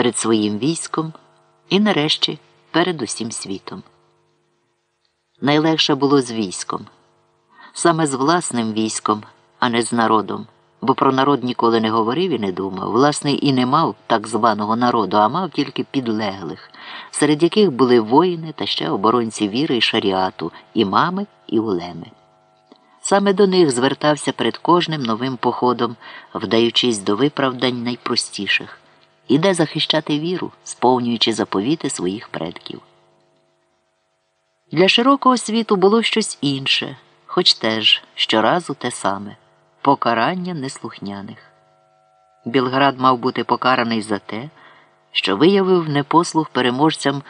перед своїм військом і, нарешті, перед усім світом. Найлегше було з військом, саме з власним військом, а не з народом, бо про народ ніколи не говорив і не думав, власне, і не мав так званого народу, а мав тільки підлеглих, серед яких були воїни та ще оборонці віри і шаріату, імами і улеми. Саме до них звертався перед кожним новим походом, вдаючись до виправдань найпростіших, іде захищати віру, сповнюючи заповіти своїх предків. Для широкого світу було щось інше, хоч теж щоразу те саме покарання неслухняних. Білград мав бути покараний за те, що виявив непослух переможцям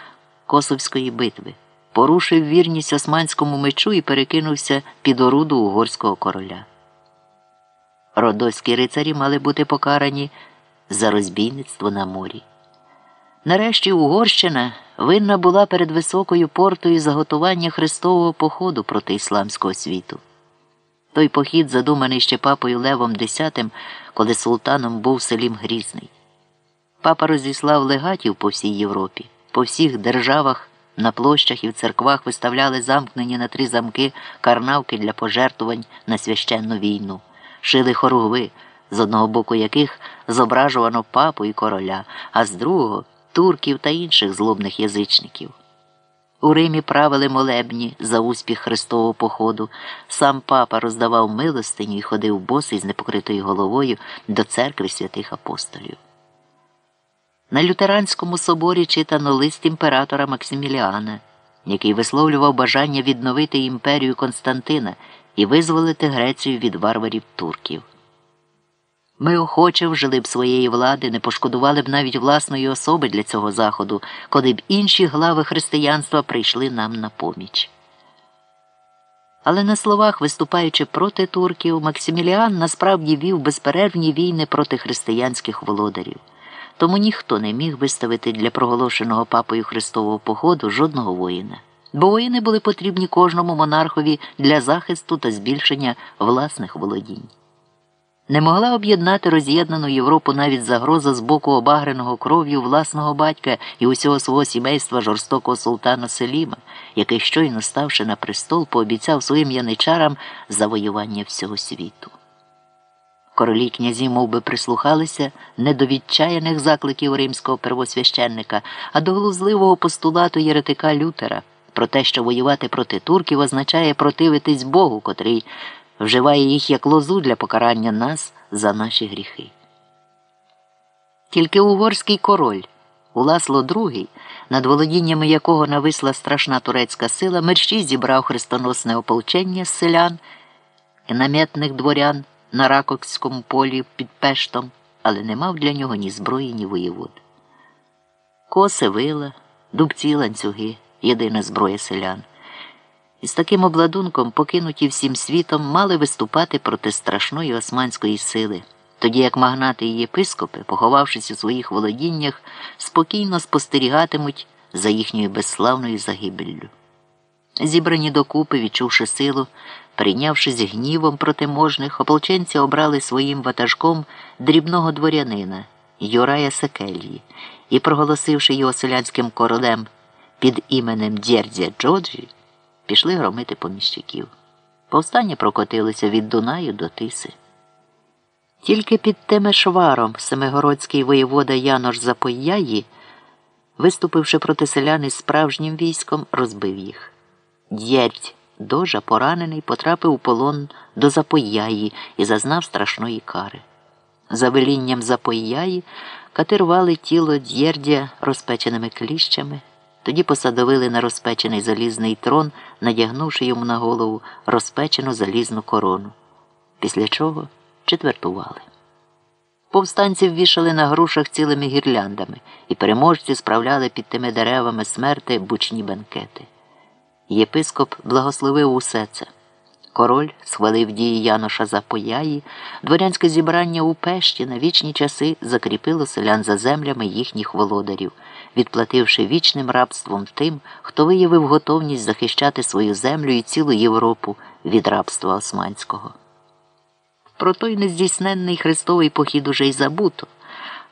Косовської битви порушив вірність османському мечу і перекинувся під оруду угорського короля. Родоські рицарі мали бути покарані за розбійництво на морі. Нарешті Угорщина винна була перед високою портою заготування Христового походу проти ісламського світу. Той похід, задуманий ще папою Левом X, коли султаном був Селім Грізний. Папа розіслав легатів по всій Європі, по всіх державах на площах і в церквах виставляли замкнені на три замки карнавки для пожертвувань на священну війну, шили хоругви, з одного боку яких зображувано папу і короля, а з другого турків та інших злобних язичників. У Римі правили молебні за успіх Христового походу. Сам папа роздавав милостиню і ходив босий з непокритою головою до церкви святих апостолів. На Лютеранському соборі читано лист імператора Максиміліана, який висловлював бажання відновити імперію Константина і визволити Грецію від варварів турків. Ми охоче вжили б своєї влади, не пошкодували б навіть власної особи для цього заходу, коли б інші глави християнства прийшли нам на поміч. Але на словах, виступаючи проти турків, Максиміліан насправді вів безперервні війни проти християнських володарів. Тому ніхто не міг виставити для проголошеного папою Христового походу жодного воїна, бо воїни були потрібні кожному монархові для захисту та збільшення власних володінь. Не могла об'єднати роз'єднану Європу навіть загроза з боку обагреного кров'ю власного батька і усього свого сімейства жорстокого султана Селіма, який, щойно ставши на престол, пообіцяв своїм яничарам завоювання всього світу. Королі князі мов би, прислухалися не до відчаяних закликів римського первосвященника, а до глузливого постулату єретика Лютера про те, що воювати проти турків означає противитись Богу, котрий вживає їх як лозу для покарання нас за наші гріхи. Тільки угорський король, Уласло II, над володіннями якого нависла страшна турецька сила, мерщій зібрав хрестоносне ополчення з селян і наметних дворян на Ракокському полі під Пештом, але не мав для нього ні зброї, ні воєвод. Коси вила, дубці ланцюги, єдина зброя селян. І з таким обладунком, покинуті всім світом, мали виступати проти страшної османської сили, тоді як магнати і єпископи, поховавшись у своїх володіннях, спокійно спостерігатимуть за їхньою безславною загибеллю. Зібрані докупи, відчувши силу, прийнявшись гнівом проти можних, ополченці обрали своїм ватажком дрібного дворянина Юрая Секельї і, проголосивши його селянським королем під іменем Дєрдзя Джоджі, пішли громити поміщиків. Повстання прокотилися від Дунаю до Тиси. Тільки під Темешваром Семигородський воєвода Янош Запояї, виступивши проти селян із справжнім військом, розбив їх. Дєрдь Дожа, поранений, потрапив у полон до Запояї і зазнав страшної кари. За велінням Запояї катирували тіло Дєрдя розпеченими кліщами, тоді посадовили на розпечений залізний трон, надягнувши йому на голову розпечену залізну корону, після чого четвертували. Повстанців вішали на грушах цілими гірляндами, і переможці справляли під тими деревами смерти бучні бенкети. Єпископ благословив усе це. Король схвалив дії Яноша Запояї, дворянське зібрання у пешті на вічні часи закріпило селян за землями їхніх володарів, відплативши вічним рабством тим, хто виявив готовність захищати свою землю і цілу Європу від рабства османського. Про той нездійсненний хрестовий похід уже й забуто,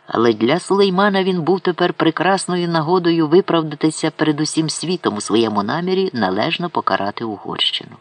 Але для Сулеймана він був тепер прекрасною нагодою виправдатися перед усім світом у своєму намірі належно покарати Угорщину.